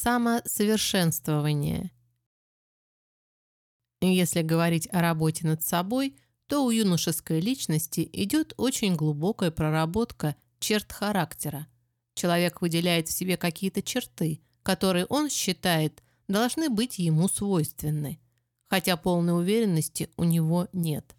Самосовершенствование. Если говорить о работе над собой, то у юношеской личности идет очень глубокая проработка черт характера. Человек выделяет в себе какие-то черты, которые он считает должны быть ему свойственны, хотя полной уверенности у него нет.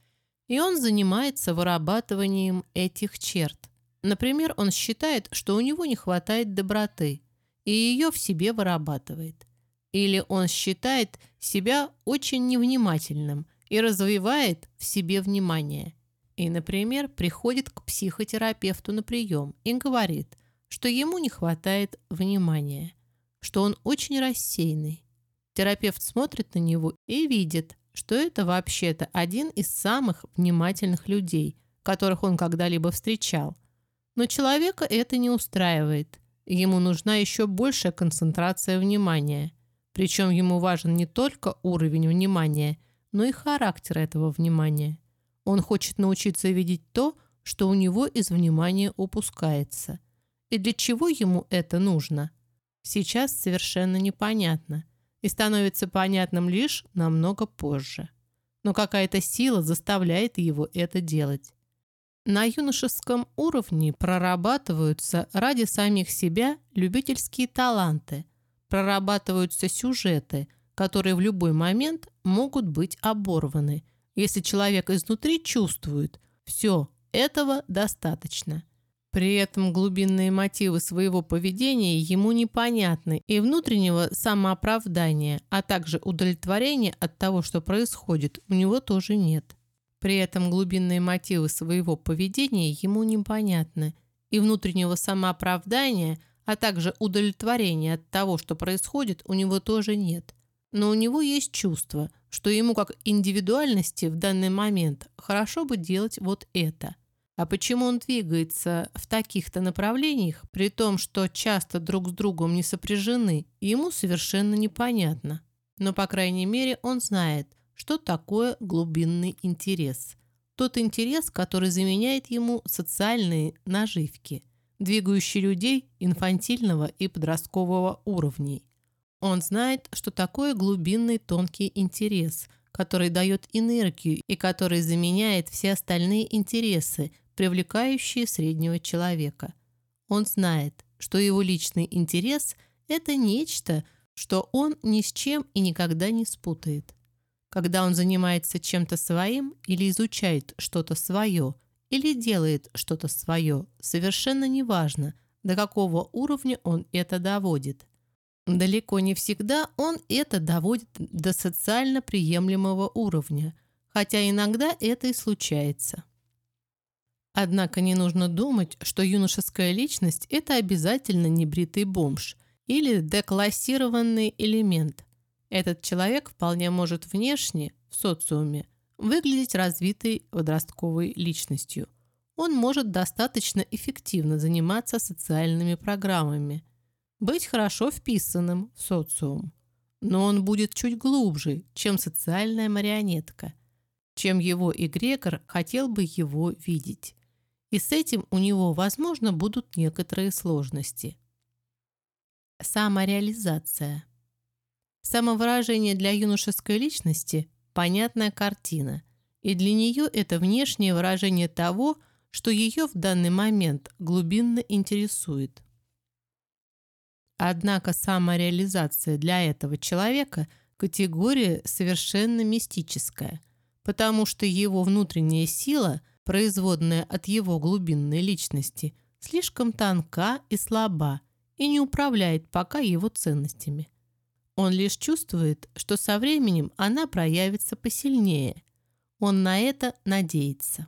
И он занимается вырабатыванием этих черт. Например, он считает, что у него не хватает доброты, и ее в себе вырабатывает. Или он считает себя очень невнимательным и развивает в себе внимание. И, например, приходит к психотерапевту на прием и говорит, что ему не хватает внимания, что он очень рассеянный. Терапевт смотрит на него и видит, что это вообще-то один из самых внимательных людей, которых он когда-либо встречал. Но человека это не устраивает – Ему нужна еще большая концентрация внимания. Причем ему важен не только уровень внимания, но и характер этого внимания. Он хочет научиться видеть то, что у него из внимания упускается. И для чего ему это нужно? Сейчас совершенно непонятно. И становится понятным лишь намного позже. Но какая-то сила заставляет его это делать. На юношеском уровне прорабатываются ради самих себя любительские таланты, прорабатываются сюжеты, которые в любой момент могут быть оборваны, если человек изнутри чувствует «все, этого достаточно». При этом глубинные мотивы своего поведения ему непонятны, и внутреннего самооправдания, а также удовлетворения от того, что происходит, у него тоже нет. При этом глубинные мотивы своего поведения ему непонятны, и внутреннего самооправдания, а также удовлетворения от того, что происходит, у него тоже нет. Но у него есть чувство, что ему как индивидуальности в данный момент хорошо бы делать вот это. А почему он двигается в таких-то направлениях, при том, что часто друг с другом не сопряжены, ему совершенно непонятно. Но, по крайней мере, он знает, что такое глубинный интерес. Тот интерес, который заменяет ему социальные наживки, двигающие людей инфантильного и подросткового уровней. Он знает, что такое глубинный тонкий интерес, который дает энергию и который заменяет все остальные интересы, привлекающие среднего человека. Он знает, что его личный интерес – это нечто, что он ни с чем и никогда не спутает. Когда он занимается чем-то своим или изучает что-то свое, или делает что-то свое, совершенно неважно, до какого уровня он это доводит. Далеко не всегда он это доводит до социально приемлемого уровня, хотя иногда это и случается. Однако не нужно думать, что юношеская личность – это обязательно небритый бомж или деклассированный элемент – этот человек вполне может внешне, в социуме, выглядеть развитой подростковой личностью. Он может достаточно эффективно заниматься социальными программами, быть хорошо вписанным в социум. Но он будет чуть глубже, чем социальная марионетка, чем его эгрегор хотел бы его видеть. И с этим у него, возможно, будут некоторые сложности. Самореализация – Самовыражение для юношеской личности – понятная картина, и для нее это внешнее выражение того, что ее в данный момент глубинно интересует. Однако самореализация для этого человека – категория совершенно мистическая, потому что его внутренняя сила, производная от его глубинной личности, слишком тонка и слаба и не управляет пока его ценностями – он лишь чувствует, что со временем она проявится посильнее. Он на это надеется.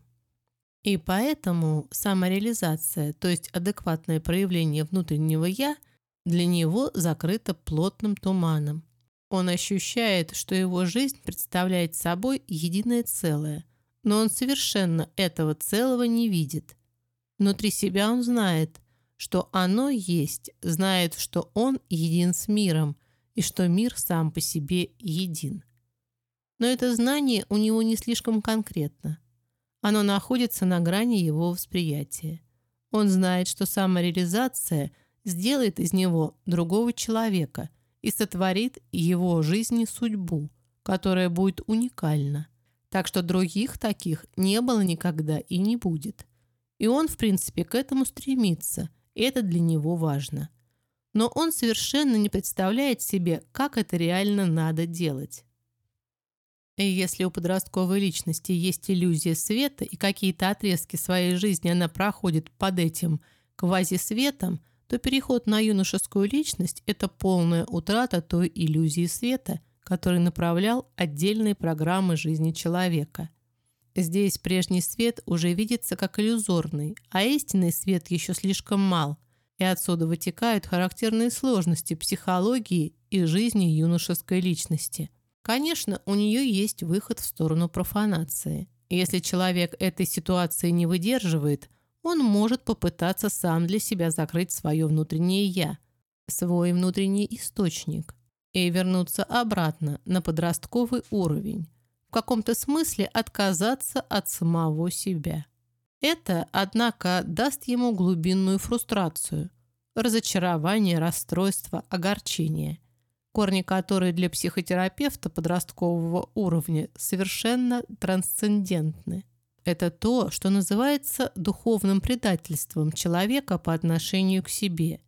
И поэтому самореализация, то есть адекватное проявление внутреннего «я», для него закрыто плотным туманом. Он ощущает, что его жизнь представляет собой единое целое, но он совершенно этого целого не видит. Внутри себя он знает, что оно есть, знает, что он един с миром, и что мир сам по себе един. Но это знание у него не слишком конкретно. Оно находится на грани его восприятия. Он знает, что самореализация сделает из него другого человека и сотворит его жизни судьбу, которая будет уникальна. Так что других таких не было никогда и не будет. И он, в принципе, к этому стремится, и это для него важно. Но он совершенно не представляет себе, как это реально надо делать. И если у подростковой личности есть иллюзия света и какие-то отрезки своей жизни она проходит под этим квазисветом, то переход на юношескую личность – это полная утрата той иллюзии света, который направлял отдельные программы жизни человека. Здесь прежний свет уже видится как иллюзорный, а истинный свет еще слишком мал, и отсюда вытекают характерные сложности психологии и жизни юношеской личности – Конечно, у нее есть выход в сторону профанации. Если человек этой ситуации не выдерживает, он может попытаться сам для себя закрыть свое внутреннее «я», свой внутренний источник, и вернуться обратно на подростковый уровень, в каком-то смысле отказаться от самого себя. Это, однако, даст ему глубинную фрустрацию, разочарование, расстройство, огорчение – корни которой для психотерапевта подросткового уровня совершенно трансцендентны. Это то, что называется духовным предательством человека по отношению к себе.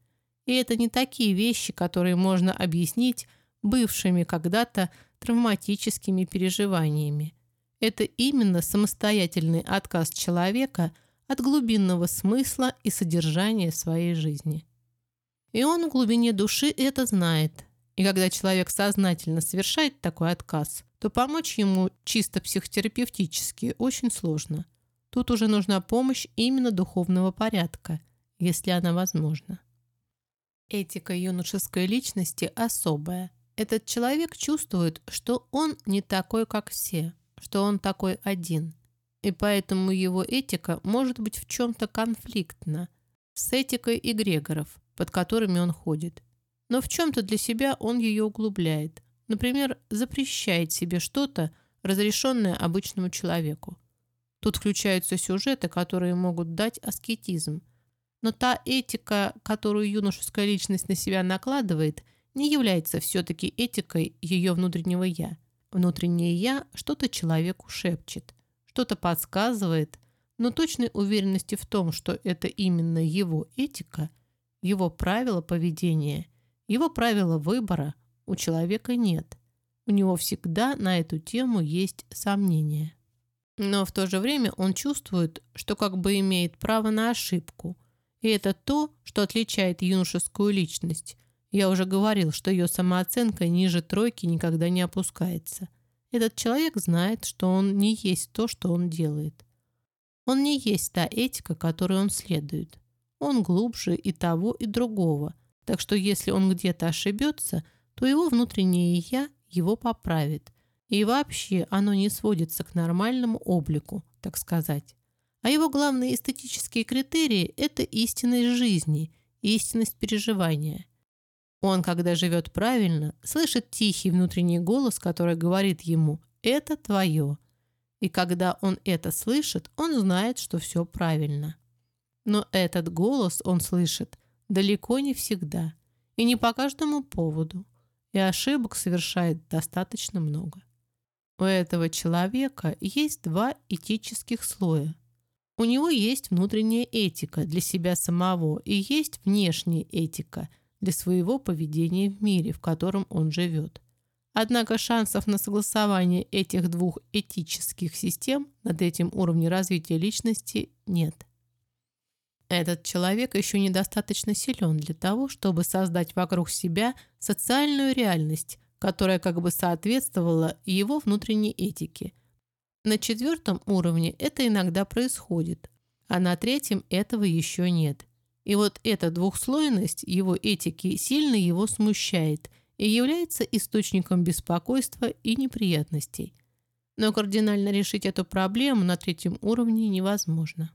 И это не такие вещи, которые можно объяснить бывшими когда-то травматическими переживаниями. Это именно самостоятельный отказ человека от глубинного смысла и содержания своей жизни. И он в глубине души это знает – и когда человек сознательно совершает такой отказ, то помочь ему чисто психотерапевтически очень сложно. Тут уже нужна помощь именно духовного порядка, если она возможна. Этика юношеской личности особая. Этот человек чувствует, что он не такой, как все, что он такой один. И поэтому его этика может быть в чем-то конфликтна с этикой эгрегоров, под которыми он ходит но в чем-то для себя он ее углубляет. Например, запрещает себе что-то, разрешенное обычному человеку. Тут включаются сюжеты, которые могут дать аскетизм. Но та этика, которую юношеская личность на себя накладывает, не является все-таки этикой ее внутреннего «я». Внутреннее «я» что-то человеку шепчет, что-то подсказывает, но точной уверенности в том, что это именно его этика, его правила поведения – его правила выбора у человека нет. У него всегда на эту тему есть сомнения. Но в то же время он чувствует, что как бы имеет право на ошибку. И это то, что отличает юношескую личность. Я уже говорил, что ее самооценка ниже тройки никогда не опускается. Этот человек знает, что он не есть то, что он делает. Он не есть та этика, которой он следует. Он глубже и того, и другого – так что если он где-то ошибется, то его внутреннее «я» его поправит. И вообще оно не сводится к нормальному облику, так сказать. А его главные эстетические критерии – это истинность жизни, истинность переживания. Он, когда живет правильно, слышит тихий внутренний голос, который говорит ему «это твое». И когда он это слышит, он знает, что все правильно. Но этот голос он слышит далеко не всегда и не по каждому поводу, и ошибок совершает достаточно много. У этого человека есть два этических слоя. У него есть внутренняя этика для себя самого и есть внешняя этика для своего поведения в мире, в котором он живет. Однако шансов на согласование этих двух этических систем над этим уровнем развития личности нет. Этот человек еще недостаточно силен для того, чтобы создать вокруг себя социальную реальность, которая как бы соответствовала его внутренней этике. На четвертом уровне это иногда происходит, а на третьем этого еще нет. И вот эта двухслойность его этики сильно его смущает и является источником беспокойства и неприятностей. Но кардинально решить эту проблему на третьем уровне невозможно.